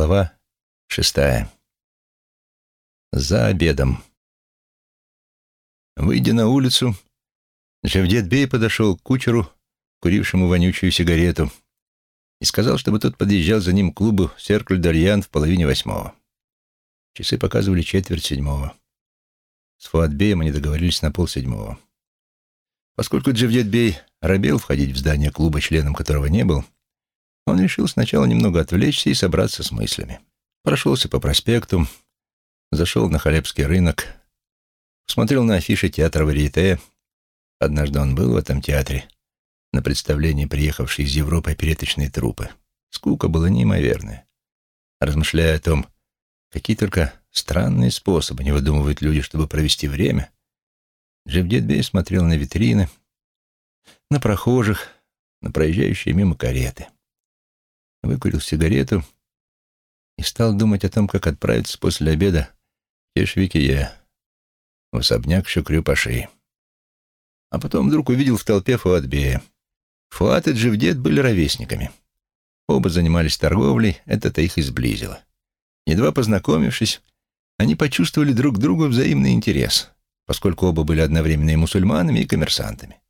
Глава шестая. За обедом. Выйдя на улицу, Джавдетбей подошел к кучеру, курившему вонючую сигарету, и сказал, чтобы тот подъезжал за ним к клубу «Серкль Дальян» в половине восьмого. Часы показывали четверть седьмого. С Фуатбеем они договорились на полседьмого. Поскольку Джавдетбей робел входить в здание клуба, членом которого не был, он решил сначала немного отвлечься и собраться с мыслями. Прошелся по проспекту, зашел на Халепский рынок, посмотрел на афиши театра Варьете. Однажды он был в этом театре, на представлении приехавшей из Европы опереточной труппы. Скука была неимоверная. Размышляя о том, какие только странные способы не выдумывают люди, чтобы провести время, Джевдетбей смотрел на витрины, на прохожих, на проезжающие мимо кареты выкурил сигарету и стал думать о том, как отправиться после обеда в Кешвикие, в особняк Шукрю-Паши. А потом вдруг увидел в толпе Фуатбея. Фуат и Дживдет были ровесниками. Оба занимались торговлей, это-то их и сблизило. Едва познакомившись, они почувствовали друг другу взаимный интерес, поскольку оба были одновременно и мусульманами, и коммерсантами.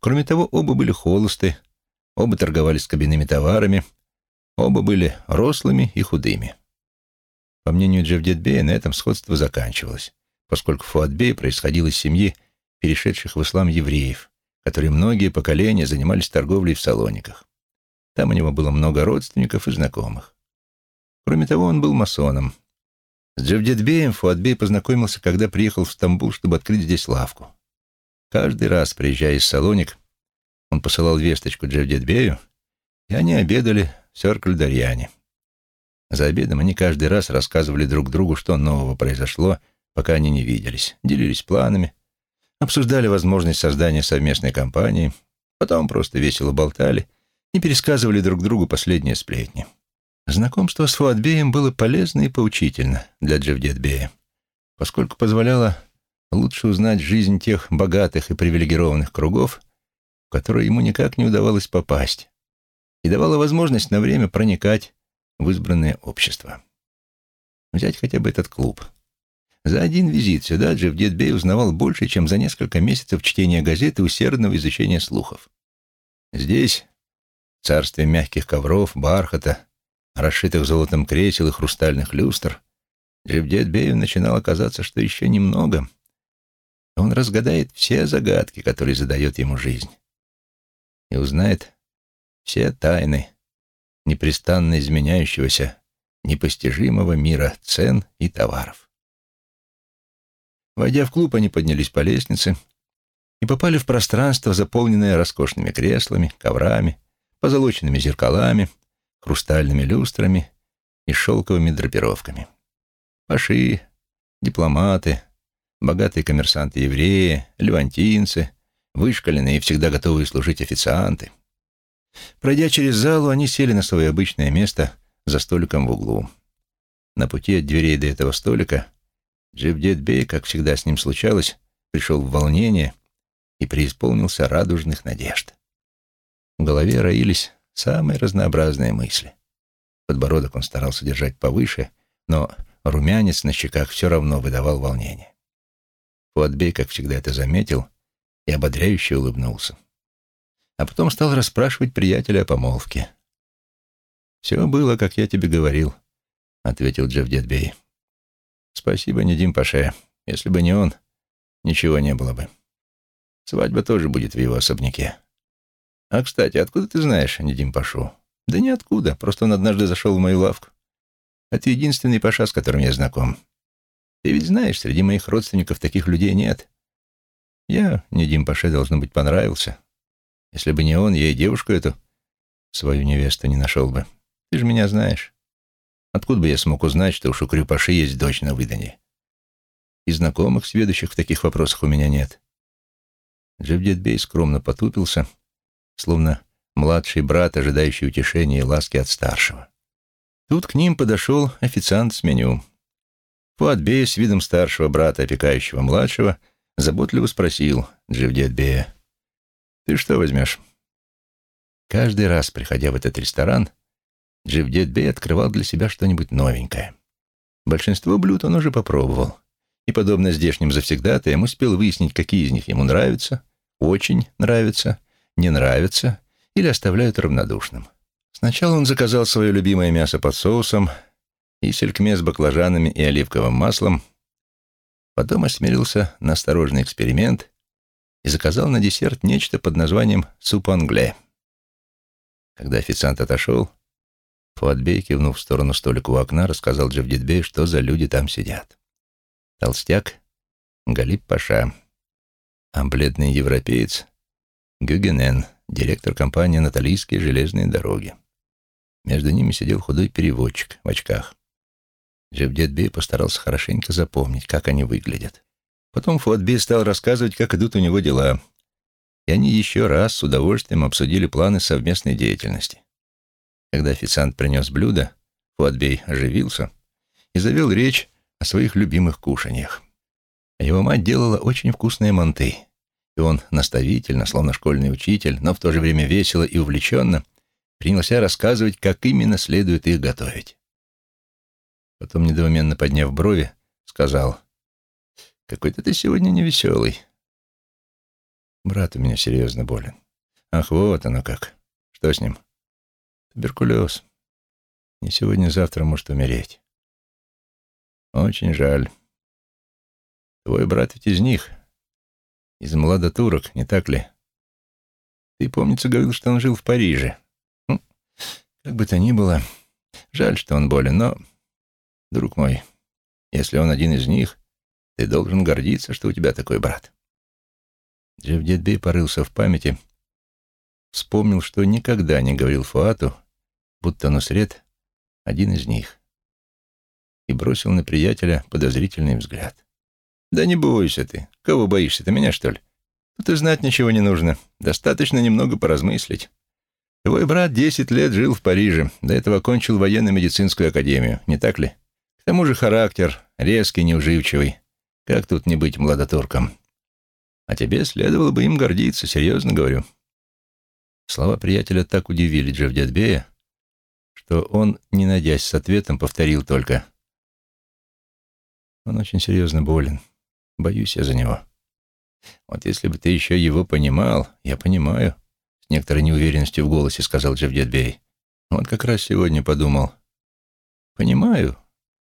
Кроме того, оба были холосты, оба торговали с кабинными товарами — Оба были рослыми и худыми. По мнению Джавдетбея, на этом сходство заканчивалось, поскольку Фуатбей происходил из семьи перешедших в ислам евреев, которые многие поколения занимались торговлей в Салониках. Там у него было много родственников и знакомых. Кроме того, он был масоном. С Джавдетбеем Фуатбей познакомился, когда приехал в Стамбул, чтобы открыть здесь лавку. Каждый раз, приезжая из Салоник, он посылал весточку Джавдетбею, и они обедали Сёркль-Дарьяне. За обедом они каждый раз рассказывали друг другу, что нового произошло, пока они не виделись, делились планами, обсуждали возможность создания совместной компании, потом просто весело болтали и пересказывали друг другу последние сплетни. Знакомство с Фуатбеем было полезно и поучительно для Джевдетбея, поскольку позволяло лучше узнать жизнь тех богатых и привилегированных кругов, в которые ему никак не удавалось попасть, и давала возможность на время проникать в избранное общество. Взять хотя бы этот клуб. За один визит сюда Джефф Дедбей узнавал больше, чем за несколько месяцев чтения газеты и усердного изучения слухов. Здесь царствие мягких ковров, бархата, расшитых золотом кресел и хрустальных люстр, Джефф Дедбею начинало казаться, что еще немного, он разгадает все загадки, которые задает ему жизнь, и узнает все тайны непрестанно изменяющегося, непостижимого мира цен и товаров. Войдя в клуб, они поднялись по лестнице и попали в пространство, заполненное роскошными креслами, коврами, позолоченными зеркалами, хрустальными люстрами и шелковыми драпировками. Паши, дипломаты, богатые коммерсанты-евреи, левантинцы, вышкаленные и всегда готовые служить официанты — Пройдя через залу, они сели на свое обычное место за столиком в углу. На пути от дверей до этого столика Джевдет Бей, как всегда с ним случалось, пришел в волнение и преисполнился радужных надежд. В голове роились самые разнообразные мысли. Подбородок он старался держать повыше, но румянец на щеках все равно выдавал волнение. Фуатбей, как всегда, это заметил и ободряюще улыбнулся а потом стал расспрашивать приятеля о помолвке. «Все было, как я тебе говорил», — ответил Джефф Дедбей. «Спасибо, Недим Паше. Если бы не он, ничего не было бы. Свадьба тоже будет в его особняке. А, кстати, откуда ты знаешь Недим Пашу?» «Да ниоткуда, просто он однажды зашел в мою лавку. Это единственный Паша, с которым я знаком. Ты ведь знаешь, среди моих родственников таких людей нет. Я Недим Паше, должно быть, понравился». Если бы не он, я и девушку эту, свою невесту, не нашел бы. Ты же меня знаешь. Откуда бы я смог узнать, что у Шукрю-Паши есть дочь на выданье? И знакомых, сведущих в таких вопросах, у меня нет. Джевдетбей скромно потупился, словно младший брат, ожидающий утешения и ласки от старшего. Тут к ним подошел официант с меню. Фуатбей с видом старшего брата, опекающего младшего, заботливо спросил Джевдетбея. «Ты что возьмешь?» Каждый раз, приходя в этот ресторан, Дживдет Бей открывал для себя что-нибудь новенькое. Большинство блюд он уже попробовал. И, подобно здешним завсегдатаям, успел выяснить, какие из них ему нравятся, очень нравятся, не нравятся или оставляют равнодушным. Сначала он заказал свое любимое мясо под соусом и селькме с баклажанами и оливковым маслом, потом осмелился на осторожный эксперимент и заказал на десерт нечто под названием суп англе. Когда официант отошел, Фуатбей, кивнув в сторону столика у окна, рассказал Джавдетбею, что за люди там сидят. Толстяк — Галип Паша, а бледный европеец — Гюгенен, директор компании «Наталийские железные дороги». Между ними сидел худой переводчик в очках. Джавдетбей постарался хорошенько запомнить, как они выглядят. Потом Фуатбей стал рассказывать, как идут у него дела, и они еще раз с удовольствием обсудили планы совместной деятельности. Когда официант принес блюдо, Фуатбей оживился и завел речь о своих любимых кушаньях. Его мать делала очень вкусные манты, и он наставительно, словно школьный учитель, но в то же время весело и увлеченно, принялся рассказывать, как именно следует их готовить. Потом, недоуменно подняв брови, сказал, «Какой-то ты сегодня невеселый. Брат у меня серьезно болен. Ах, вот оно как. Что с ним? Туберкулез. Не сегодня-завтра может умереть. Очень жаль. Твой брат ведь из них. Из младотурок, не так ли? Ты, помнится, говорил, что он жил в Париже. Ну, как бы то ни было, жаль, что он болен, но, друг мой, если он один из них, ты должен гордиться, что у тебя такой брат. Джевдетбей порылся в памяти, вспомнил, что никогда не говорил Фуату, будто Нусред — один из них, и бросил на приятеля подозрительный взгляд. «Да не бойся ты. Кого боишься ты, меня, что ли? Тут и знать ничего не нужно. Достаточно немного поразмыслить. Твой брат десять лет жил в Париже, до этого окончил военно-медицинскую академию, не так ли? К тому же характер резкий, неуживчивый. Как тут не быть младотурком? А тебе следовало бы им гордиться, серьезно говорю». Слова приятеля так удивили Джавдетбея, что он, не надясь с ответом, повторил только. «Он очень серьезно болен. Боюсь я за него. Вот если бы ты еще его понимал, я понимаю, с некоторой неуверенностью в голосе сказал Джавдетбей. Вот как раз сегодня подумал. Понимаю,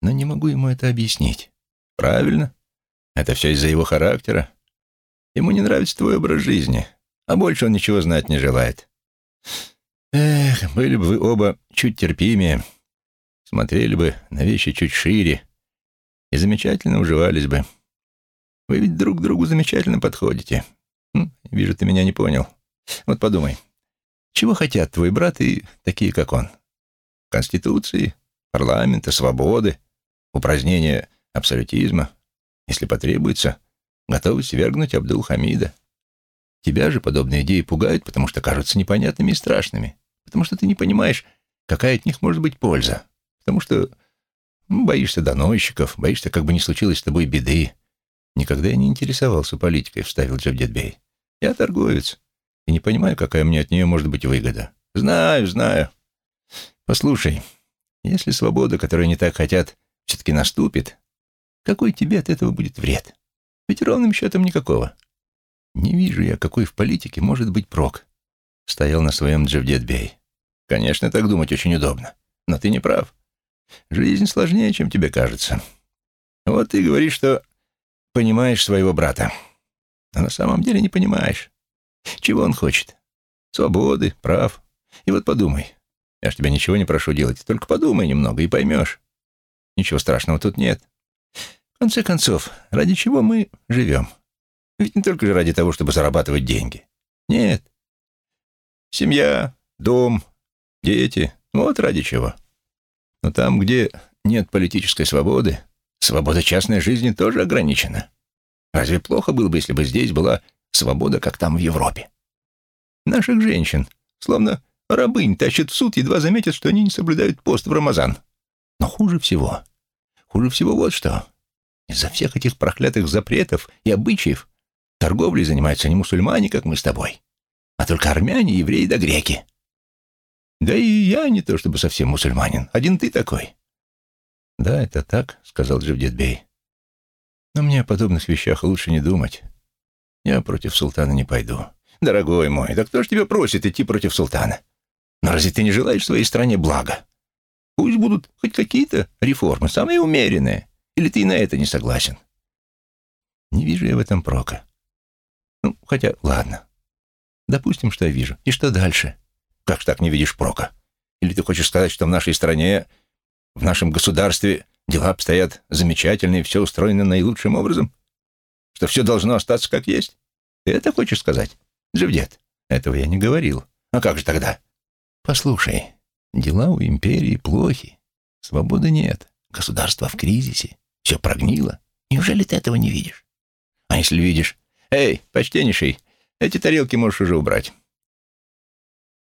но не могу ему это объяснить. Правильно. Это все из-за его характера. Ему не нравится твой образ жизни, а больше он ничего знать не желает. Эх, были бы вы оба чуть терпимее, смотрели бы на вещи чуть шире и замечательно уживались бы. Вы ведь друг другу замечательно подходите. Хм, вижу, ты меня не понял. Вот подумай, чего хотят твой брат и такие, как он? Конституции, парламента, свободы, упразднения абсолютизма, если потребуется, готовы свергнуть Абдул-Хамида. Тебя же подобные идеи пугают, потому что кажутся непонятными и страшными, потому что ты не понимаешь, какая от них может быть польза, потому что ну, боишься доносчиков, боишься, как бы не случилось с тобой беды. Никогда я не интересовался политикой, вставил Джавдетбей. Я торговец и не понимаю, какая мне от нее может быть выгода. Знаю, знаю. Послушай, если свобода, которую они так хотят, все-таки наступит, какой тебе от этого будет вред? Ведь ровным счетом никакого. Не вижу я, какой в политике может быть прок. Стоял на своем Джавдетбей. Конечно, так думать очень удобно. Но ты не прав. Жизнь сложнее, чем тебе кажется. Вот ты говоришь, что понимаешь своего брата. А на самом деле не понимаешь. Чего он хочет? Свободы, прав. И вот подумай. Я ж тебя ничего не прошу делать. Только подумай немного и поймешь. Ничего страшного тут нет. Конце концов, ради чего мы живем? Ведь не только же ради того, чтобы зарабатывать деньги. Нет. Семья, дом, дети. Вот ради чего. Но там, где нет политической свободы, свобода частной жизни тоже ограничена. Разве плохо было бы, если бы здесь была свобода, как там в Европе? Наших женщин, словно рабынь, тащат в суд, едва заметят, что они не соблюдают пост в Рамазан. Но хуже всего, хуже всего вот что. Из-за всех этих проклятых запретов и обычаев Торговлей занимаются не мусульмане, как мы с тобой, а только армяне, евреи да греки. Да и я не то чтобы совсем мусульманин. Один ты такой. Да, это так, сказал Джавдетбей. Но мне о подобных вещах лучше не думать. Я против султана не пойду. Дорогой мой, да кто ж тебя просит идти против султана? Но разве ты не желаешь своей стране блага? Пусть будут хоть какие-то реформы, самые умеренные. Или ты и на это не согласен? Не вижу я в этом прока. Ну, хотя, ладно. Допустим, что я вижу. И что дальше? Как ж так не видишь прока? Или ты хочешь сказать, что в нашей стране, в нашем государстве дела обстоят замечательно и все устроено наилучшим образом? Что все должно остаться как есть? Ты это хочешь сказать? Джевдет, этого я не говорил. А как же тогда? Послушай, дела у империи плохи. Свободы нет. Государство в кризисе. Все прогнило. Неужели ты этого не видишь? А если видишь? Эй, почтеннейший, эти тарелки можешь уже убрать.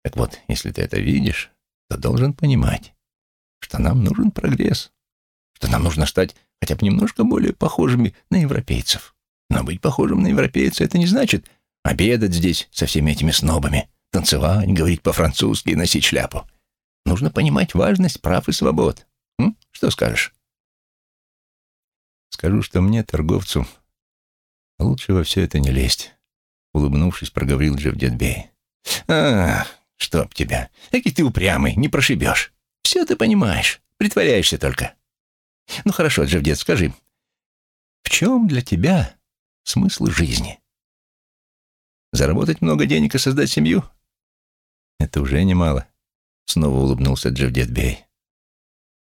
Так вот, если ты это видишь, то должен понимать, что нам нужен прогресс, что нам нужно стать хотя бы немножко более похожими на европейцев. Но быть похожим на европейца — это не значит обедать здесь со всеми этими снобами, танцевать, говорить по-французски и носить шляпу. Нужно понимать важность прав и свобод. М? Что скажешь? Скажу, что мне, торговцу, лучше во все это не лезть. Улыбнувшись, проговорил Джавдетбей. «А, чтоб тебя! Какий ты упрямый, не прошибешь. Все ты понимаешь, притворяешься только. Ну хорошо, Джавдет, скажи, в чем для тебя смысл жизни? Заработать много денег и создать семью? Это уже немало. Снова улыбнулся Джавдетбей.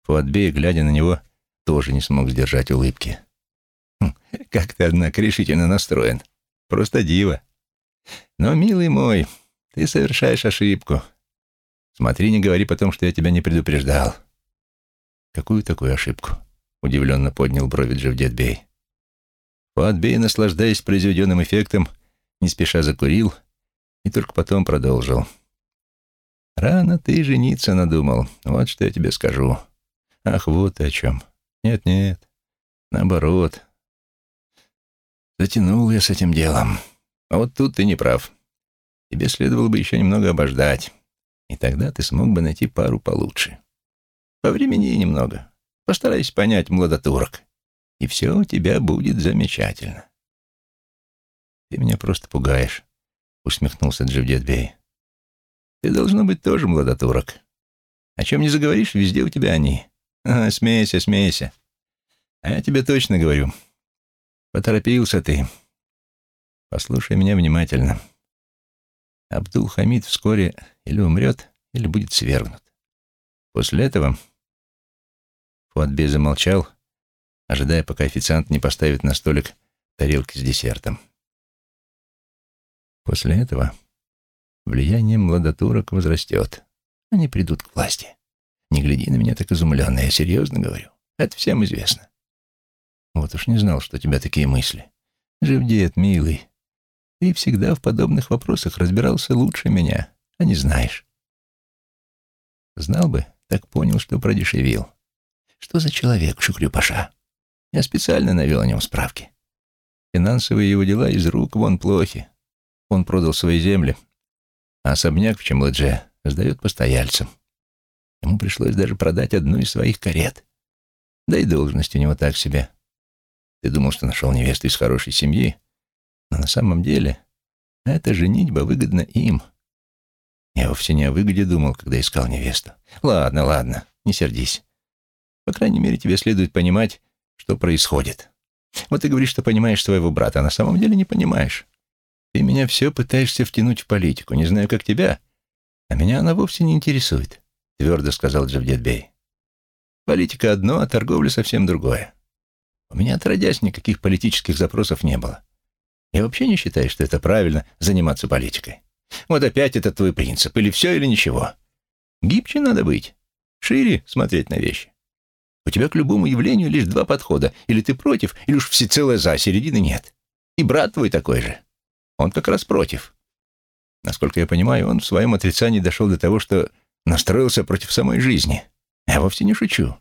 Фуатбей, глядя на него, тоже не смог сдержать улыбки. «Как ты, однако, решительно настроен. Просто диво. Но, милый мой, ты совершаешь ошибку. Смотри, не говори потом, что я тебя не предупреждал». «Какую такую ошибку?» — удивленно поднял брови Джавдетбей. Фуатбей, наслаждаясь произведенным эффектом, не спеша закурил и только потом продолжил. «Рано ты жениться надумал, вот что я тебе скажу. Ах, вот ты о чем. Нет-нет, наоборот. Затянул я с этим делом. А вот тут ты не прав. Тебе следовало бы еще немного обождать, и тогда ты смог бы найти пару получше. По времени немного. Постарайся понять младотурок, и все у тебя будет замечательно. Ты меня просто пугаешь, усмехнулся Джавдетбей. Ты должно быть тоже младотурок. О чем не заговоришь, везде у тебя они. А, смейся, смейся. А я тебе точно говорю. Поторопился ты. Послушай меня внимательно. Абдул-Хамид вскоре или умрет, или будет свергнут. После этого Фуатбе замолчал, ожидая, пока официант не поставит на столик тарелки с десертом. После этого влияние младотурок возрастет. Они придут к власти. Не гляди на меня так изумленно, я серьезно говорю. Это всем известно. Вот уж не знал, что у тебя такие мысли. Жив дед, милый. Ты всегда в подобных вопросах разбирался лучше меня, а не знаешь. Знал бы, так понял, что продешевил. Что за человек, Шукрю-паша? Я специально навел о нем справки. Финансовые его дела из рук вон плохи. Он продал свои земли, а особняк в Чемладже сдает постояльцам. Ему пришлось даже продать одну из своих карет. Да и должность у него так себе. Ты думал, что нашел невесту из хорошей семьи, но на самом деле эта женитьба выгодна им. Я вовсе не о выгоде думал, когда искал невесту. Ладно, ладно, не сердись. По крайней мере, тебе следует понимать, что происходит. Вот ты говоришь, что понимаешь своего брата, а на самом деле не понимаешь. Ты меня все пытаешься втянуть в политику, не знаю, как тебя, а меня она вовсе не интересует, — твердо сказал Джавдетбей. Политика одно, а торговля совсем другое. У меня, отродясь, никаких политических запросов не было. Я вообще не считаю, что это правильно заниматься политикой. Вот опять этот твой принцип. Или все, или ничего. Гибче надо быть. Шире смотреть на вещи. У тебя к любому явлению лишь два подхода. Или ты против, или уж всецело за, середины нет. И брат твой такой же. Он как раз против. Насколько я понимаю, он в своем отрицании дошел до того, что настроился против самой жизни. Я вовсе не шучу.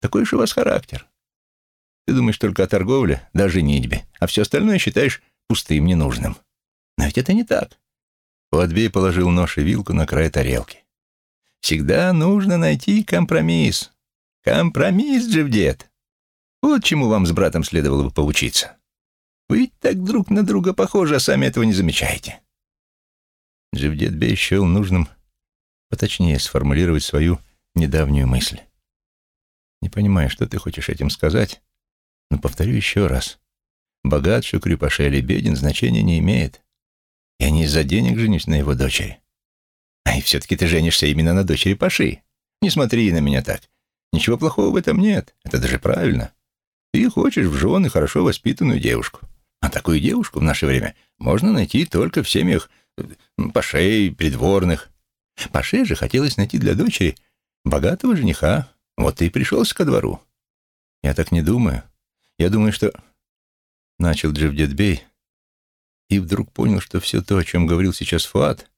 Такой уж у вас характер. Ты думаешь только о торговле, даже нитьбе, а все остальное считаешь пустым, ненужным. Но ведь это не так. Уотбей положил нож и вилку на край тарелки. Всегда нужно найти компромисс. Компромисс, Джевдет. Вот чему вам с братом следовало бы поучиться. Вы так друг на друга похожи, а сами этого не замечаете. Джевдет Бей счел нужным поточнее сформулировать свою недавнюю мысль. Не понимаю, что ты хочешь этим сказать, но повторю еще раз. Богат Шукрю Паша или беден значения не имеет. Я не из-за денег женюсь на его дочери. А и все-таки ты женишься именно на дочери Паши. Не смотри на меня так. Ничего плохого в этом нет. Это даже правильно. Ты хочешь в жены хорошо воспитанную девушку. А такую девушку в наше время можно найти только в семьях пашей, придворных. Паше же хотелось найти для дочери богатого жениха. Вот ты и пришелся ко двору. Я так не думаю. Я думаю, что... Начал Джевдетбей и вдруг понял, что все то, о чем говорил сейчас Фуат,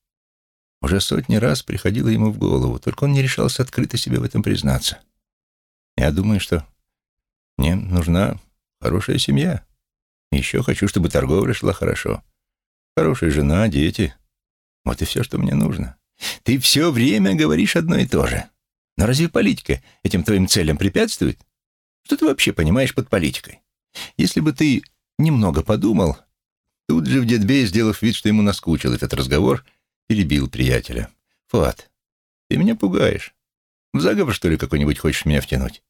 уже сотни раз приходило ему в голову, только он не решался открыто себе в этом признаться. Я думаю, что мне нужна хорошая семья. Еще хочу, чтобы торговля шла хорошо. Хорошая жена, дети. Вот и все, что мне нужно. Ты все время говоришь одно и то же. Но разве политика этим твоим целям препятствует? Что ты вообще понимаешь под политикой? Если бы ты немного подумал, тут же в Дедбей, сделав вид, что ему наскучил этот разговор, перебил приятеля. «Фуат, ты меня пугаешь. В заговор, что ли, какой-нибудь хочешь меня втянуть?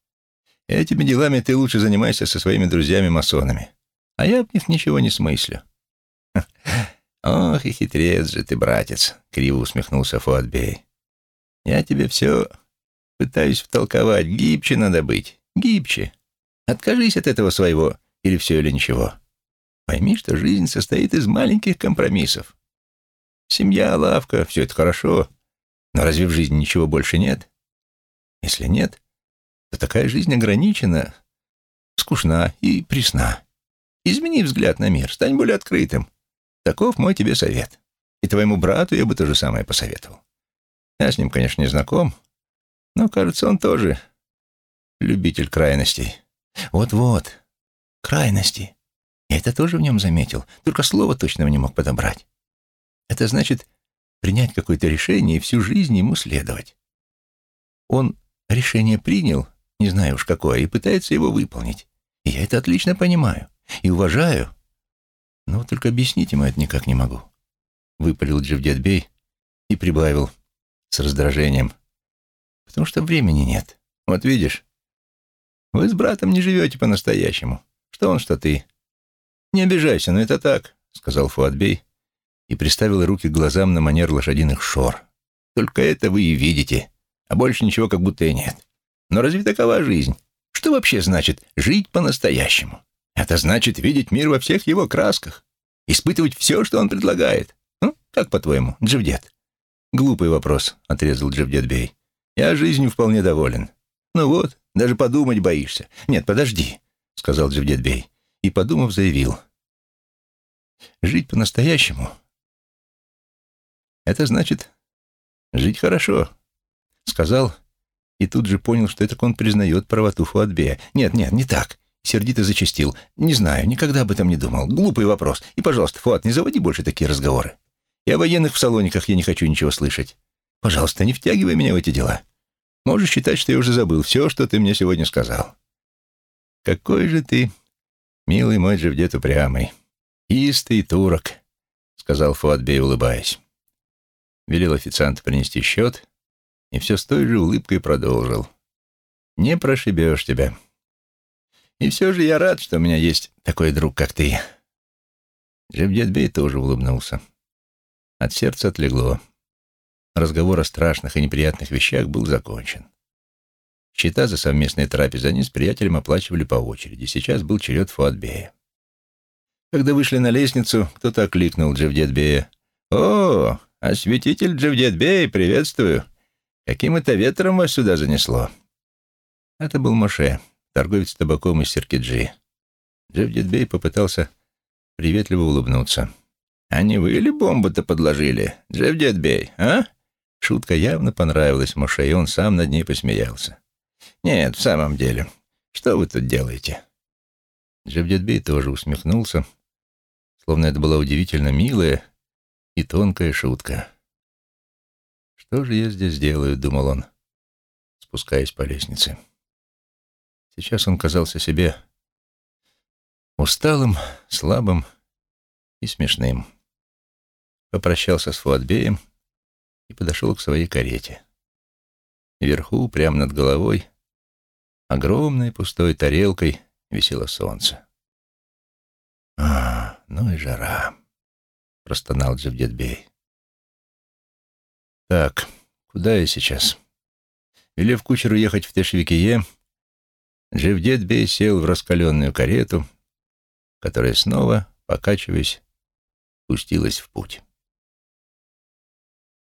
Этими делами ты лучше занимайся со своими друзьями-масонами, а я в них ничего не смыслю». «Ох и хитрец же ты, братец!» — криво усмехнулся Фуатбей. «Я тебе все пытаюсь втолковать. Гибче надо быть. Гибче. Откажись от этого своего или все, или ничего. Пойми, что жизнь состоит из маленьких компромиссов. Семья, лавка — все это хорошо. Но разве в жизни ничего больше нет? Если нет, то такая жизнь ограничена, скучна и пресна. Измени взгляд на мир, стань более открытым. Таков мой тебе совет. И твоему брату я бы то же самое посоветовал. Я с ним, конечно, не знаком, но, кажется, он тоже любитель крайностей. Вот-вот, крайности. Я это тоже в нем заметил, только слова точного не мог подобрать. Это значит принять какое-то решение и всю жизнь ему следовать. Он решение принял, не знаю уж какое, и пытается его выполнить. И я это отлично понимаю и уважаю. Но только объяснить ему это никак не могу. Выпалил Джевдетбей и прибавил с раздражением. Потому что времени нет. Вот видишь, вы с братом не живете по-настоящему. Что он, что ты. Не обижайся, но это так, сказал Фуатбей и приставил руки к глазам на манер лошадиных шор. Только это вы и видите, а больше ничего как будто и нет. Но разве такова жизнь? Что вообще значит жить по-настоящему? Это значит видеть мир во всех его красках, испытывать все, что он предлагает. Ну, как по-твоему, Джевдет? Глупый вопрос, отрезал Джевдет Бей. Я жизнью вполне доволен. Ну вот, даже подумать боишься. Нет, подожди, сказал Джевдет Бей. И, подумав, заявил. Жить по-настоящему — это значит жить хорошо, сказал и тут же понял, что это он признает правоту Фуатбея. Нет, нет, не так. Сердито зачастил. Не знаю, никогда об этом не думал. Глупый вопрос. И, пожалуйста, Фуат, не заводи больше такие разговоры. И о военных в салониках я не хочу ничего слышать. Пожалуйста, не втягивай меня в эти дела. Можешь считать, что я уже забыл все, что ты мне сегодня сказал. Какой же ты, милый мой Джевдет упрямый, истый турок, сказал Фуатбей, улыбаясь. Велел официанту принести счет и все с той же улыбкой продолжил. Не прошибешь тебя. И все же я рад, что у меня есть такой друг, как ты. Джевдетбей тоже улыбнулся. От сердца отлегло. Разговор о страшных и неприятных вещах был закончен. Счета за совместные трапезы они с приятелем оплачивали по очереди. Сейчас был черед Фуатбея. Когда вышли на лестницу, кто-то окликнул Джевдетбея. «О, осветитель Джевдетбей, приветствую! Каким это ветром вас сюда занесло?» Это был Моше торговец табаком из Серкиджи. Джевдетбей попытался приветливо улыбнуться. «А не вы ли бомбу-то подложили, Джевдетбей, а?» Шутка явно понравилась Моше, и он сам над ней посмеялся. «Нет, в самом деле, что вы тут делаете?» Джевдетбей тоже усмехнулся, словно это была удивительно милая и тонкая шутка. «Что же я здесь делаю?» — думал он, спускаясь по лестнице. Сейчас он казался себе усталым, слабым и смешным. Попрощался с Фуатбеем и подошел к своей карете. Вверху, прямо над головой, огромной пустой тарелкой висело солнце. «А, ну и жара!» — простонал Джавдетбей. «Так, куда я сейчас?» Велев кучеру ехать в Тешвикие, Джавдетбей сел в раскаленную карету, которая снова, покачиваясь, пустилась в путь.